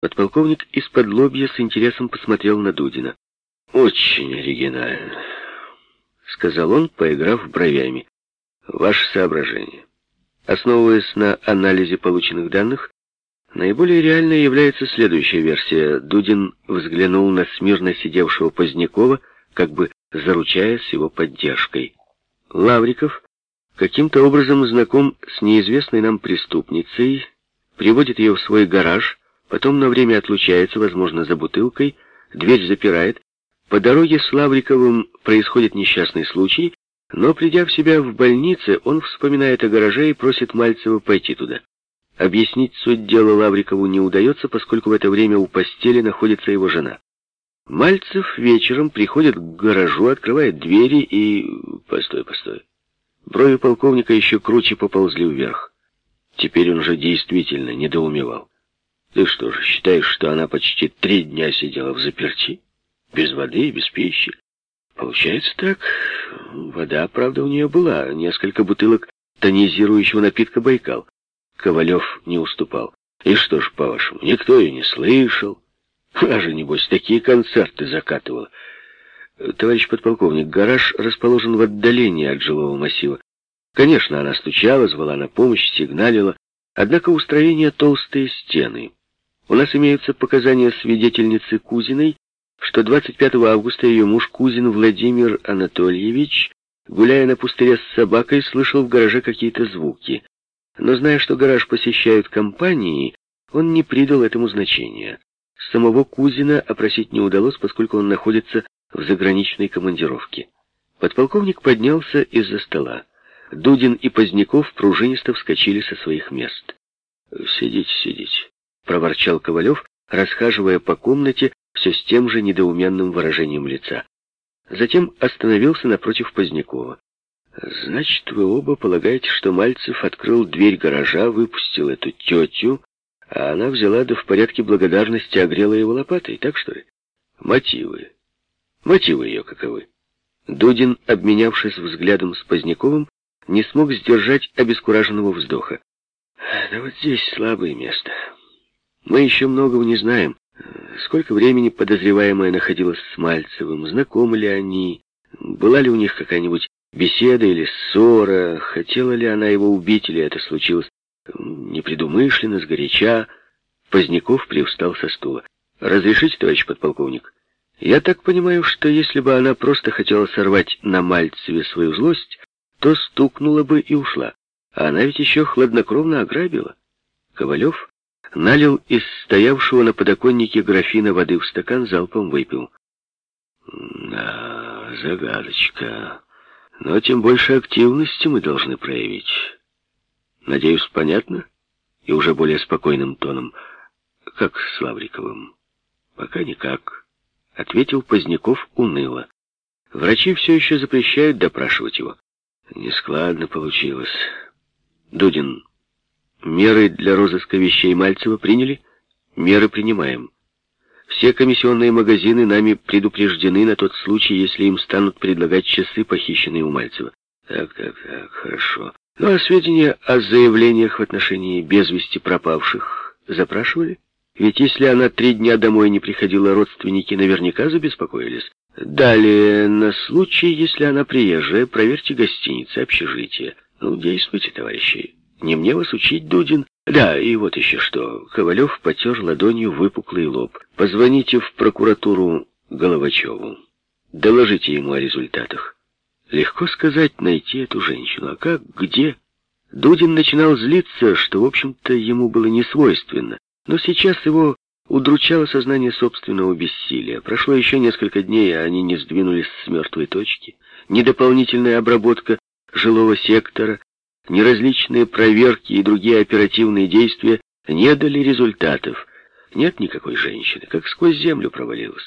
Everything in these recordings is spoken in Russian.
Подполковник из-под лобья с интересом посмотрел на Дудина. «Очень оригинально», — сказал он, поиграв бровями. «Ваше соображение. Основываясь на анализе полученных данных, наиболее реальной является следующая версия. Дудин взглянул на смирно сидевшего Позднякова, как бы заручаясь его поддержкой. Лавриков каким-то образом знаком с неизвестной нам преступницей, приводит ее в свой гараж, потом на время отлучается, возможно, за бутылкой, дверь запирает. По дороге с Лавриковым происходит несчастный случай, но, придя в себя в больнице, он вспоминает о гараже и просит Мальцева пойти туда. Объяснить суть дела Лаврикову не удается, поскольку в это время у постели находится его жена. Мальцев вечером приходит к гаражу, открывает двери и... Постой, постой. Брови полковника еще круче поползли вверх. Теперь он же действительно недоумевал. Ты что же, считаешь, что она почти три дня сидела в заперти? Без воды и без пищи? Получается так. Вода, правда, у нее была. Несколько бутылок тонизирующего напитка «Байкал». Ковалев не уступал. И что ж, по-вашему, никто ее не слышал? А же, небось, такие концерты закатывала. Товарищ подполковник, гараж расположен в отдалении от жилого массива. Конечно, она стучала, звала на помощь, сигналила, однако у толстые стены. У нас имеются показания свидетельницы Кузиной, что 25 августа ее муж Кузин Владимир Анатольевич, гуляя на пустыре с собакой, слышал в гараже какие-то звуки. Но зная, что гараж посещают компании, он не придал этому значения. Самого Кузина опросить не удалось, поскольку он находится в заграничной командировке. Подполковник поднялся из-за стола. Дудин и Поздняков пружинисто вскочили со своих мест. «Сидите, сидите», — проворчал Ковалев, расхаживая по комнате все с тем же недоуменным выражением лица. Затем остановился напротив Позднякова. «Значит, вы оба полагаете, что Мальцев открыл дверь гаража, выпустил эту тетю, а она взяла да в порядке благодарности огрела его лопатой, так что ли? Мотивы. Мотивы ее каковы?» Дудин, обменявшись взглядом с Поздняковым, не смог сдержать обескураженного вздоха. «Да вот здесь слабое место. Мы еще многого не знаем. Сколько времени подозреваемая находилась с Мальцевым, знакомы ли они, была ли у них какая-нибудь беседа или ссора, хотела ли она его убить, или это случилось непредумышленно, сгоряча. Поздняков привстал со стула. «Разрешите, товарищ подполковник?» «Я так понимаю, что если бы она просто хотела сорвать на Мальцеве свою злость, то стукнула бы и ушла. А она ведь еще хладнокровно ограбила. Ковалев налил из стоявшего на подоконнике графина воды в стакан, залпом выпил. Да, загадочка. Но тем больше активности мы должны проявить. Надеюсь, понятно? И уже более спокойным тоном. Как с Лавриковым? Пока никак. Ответил Поздняков уныло. Врачи все еще запрещают допрашивать его. Нескладно получилось. Дудин, меры для розыска вещей Мальцева приняли? Меры принимаем. Все комиссионные магазины нами предупреждены на тот случай, если им станут предлагать часы, похищенные у Мальцева. Так, так, так, хорошо. Ну а сведения о заявлениях в отношении без вести пропавших запрашивали? Ведь если она три дня домой не приходила, родственники наверняка забеспокоились. Далее, на случай, если она приезжая, проверьте гостиницы, общежитие. Ну, действуйте, товарищи. Не мне вас учить, Дудин. Да, и вот еще что. Ковалев потер ладонью выпуклый лоб. Позвоните в прокуратуру Головачеву. Доложите ему о результатах. Легко сказать, найти эту женщину. А как, где? Дудин начинал злиться, что, в общем-то, ему было не свойственно. Но сейчас его удручало сознание собственного бессилия. Прошло еще несколько дней, а они не сдвинулись с мертвой точки. Ни дополнительная обработка жилого сектора, ни различные проверки и другие оперативные действия не дали результатов. Нет никакой женщины, как сквозь землю провалилась.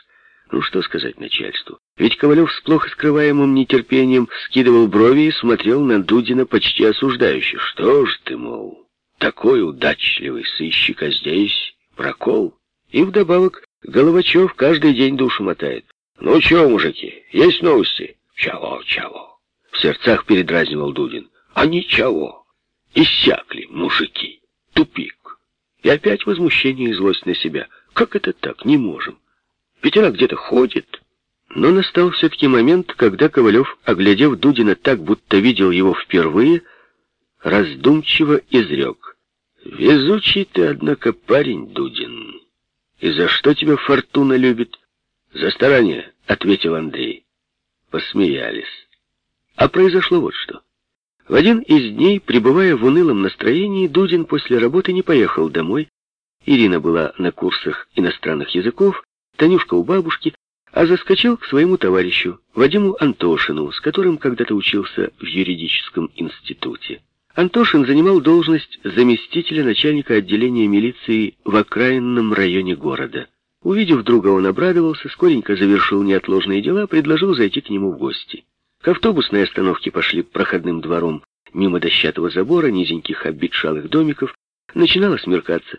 Ну, что сказать начальству? Ведь Ковалев с плохо скрываемым нетерпением скидывал брови и смотрел на Дудина почти осуждающе. Что ж ты, мол, такой удачливый сыщик, а здесь прокол? И вдобавок Головачев каждый день душу мотает. «Ну чё, мужики, есть новости?» «Чего, чего?» В сердцах передразнивал Дудин. «А ничего. Иссякли мужики. Тупик». И опять возмущение и злость на себя. Как это так? Не можем. Ведь она где-то ходит. Но настал все-таки момент, когда Ковалев, оглядев Дудина так, будто видел его впервые, раздумчиво изрек. «Везучий ты, однако, парень, Дудин. И за что тебя фортуна любит?» «За старание», — ответил Андрей. Посмеялись. А произошло вот что. В один из дней, пребывая в унылом настроении, Дудин после работы не поехал домой. Ирина была на курсах иностранных языков, Танюшка у бабушки, а заскочил к своему товарищу, Вадиму Антошину, с которым когда-то учился в юридическом институте. Антошин занимал должность заместителя начальника отделения милиции в окраинном районе города. Увидев друга, он обрадовался, скоренько завершил неотложные дела, предложил зайти к нему в гости. К автобусной остановке пошли проходным двором мимо дощатого забора, низеньких обветшалых домиков. Начинало смеркаться.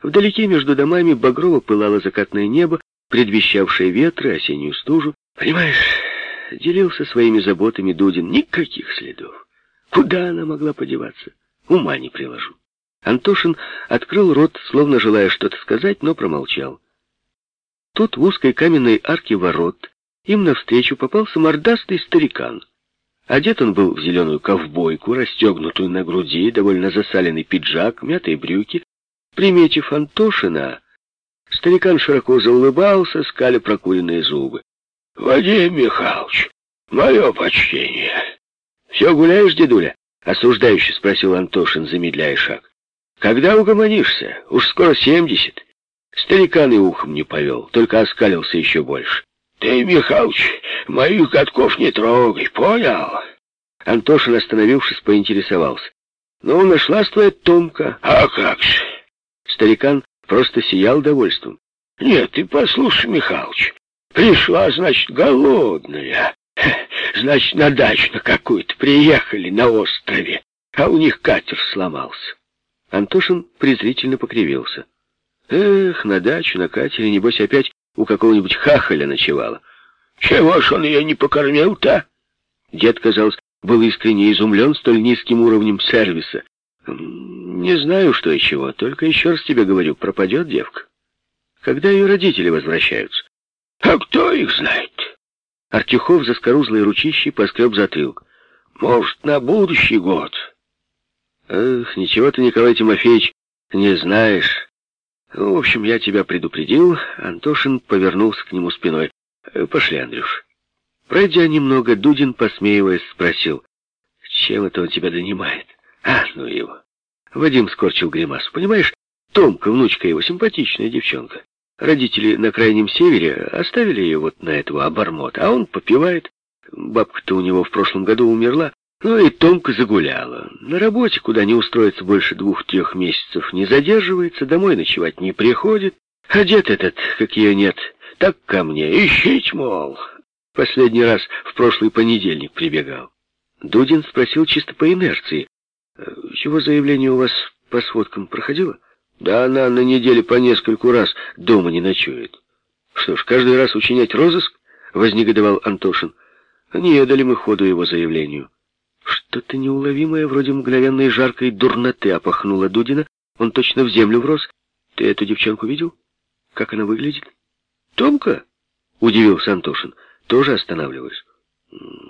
Вдалеке между домами багрово пылало закатное небо, предвещавшее ветры, осеннюю стужу. Понимаешь, делился своими заботами Дудин. Никаких следов. Куда она могла подеваться? Ума не приложу. Антошин открыл рот, словно желая что-то сказать, но промолчал. Тут в узкой каменной арке ворот им навстречу попался мордастый старикан. Одет он был в зеленую ковбойку, расстегнутую на груди, довольно засаленный пиджак, мятые брюки. Приметив Антошина, старикан широко заулыбался, скаля прокуренные зубы. — Вадим Михайлович, мое почтение. — Все гуляешь, дедуля? — осуждающе спросил Антошин, замедляя шаг. — Когда угомонишься? Уж скоро семьдесят. Старикан и ухом не повел, только оскалился еще больше. «Ты, Михалыч, моих годков не трогай, понял?» Антошин, остановившись, поинтересовался. «Ну, нашлась твоя Томка». «А как же?» Старикан просто сиял довольством. «Нет, ты послушай, Михалыч, пришла, значит, голодная. Значит, на дачу какую-то приехали на острове, а у них катер сломался». Антошин презрительно покривился. «Эх, на дачу, на катере, небось, опять у какого-нибудь хахаля ночевала. Чего ж он ее не покормил-то? Дед, казалось, был искренне изумлен столь низким уровнем сервиса. Не знаю, что и чего, только еще раз тебе говорю, пропадет девка. Когда ее родители возвращаются? А кто их знает? Артюхов за скорузлой ручищей поскреб затылок. Может, на будущий год. Эх, ничего ты, Николай Тимофеевич, не знаешь. Ну, в общем, я тебя предупредил. Антошин повернулся к нему спиной. Э, пошли, Андрюш. Пройдя немного, Дудин, посмеиваясь, спросил. Чем это он тебя донимает? А, ну его. Вадим скорчил гримасу. Понимаешь, Томка, внучка его, симпатичная девчонка. Родители на крайнем севере оставили ее вот на этого обормота, а он попивает. Бабка-то у него в прошлом году умерла. Ну и Томка загуляла. На работе, куда не устроится больше двух-трех месяцев, не задерживается, домой ночевать не приходит. А дед этот, как ее нет, так ко мне, ищите, мол. Последний раз в прошлый понедельник прибегал. Дудин спросил чисто по инерции. «Э, чего заявление у вас по сводкам проходило? Да она на неделе по нескольку раз дома не ночует. Что ж, каждый раз учинять розыск? Вознегодовал Антошин. Не дали мы ходу его заявлению. Что-то неуловимое, вроде мгновенной жаркой дурноты опахнуло Дудина. Он точно в землю врос. Ты эту девчонку видел? Как она выглядит? Томка? Удивился Антошин. Тоже останавливаюсь.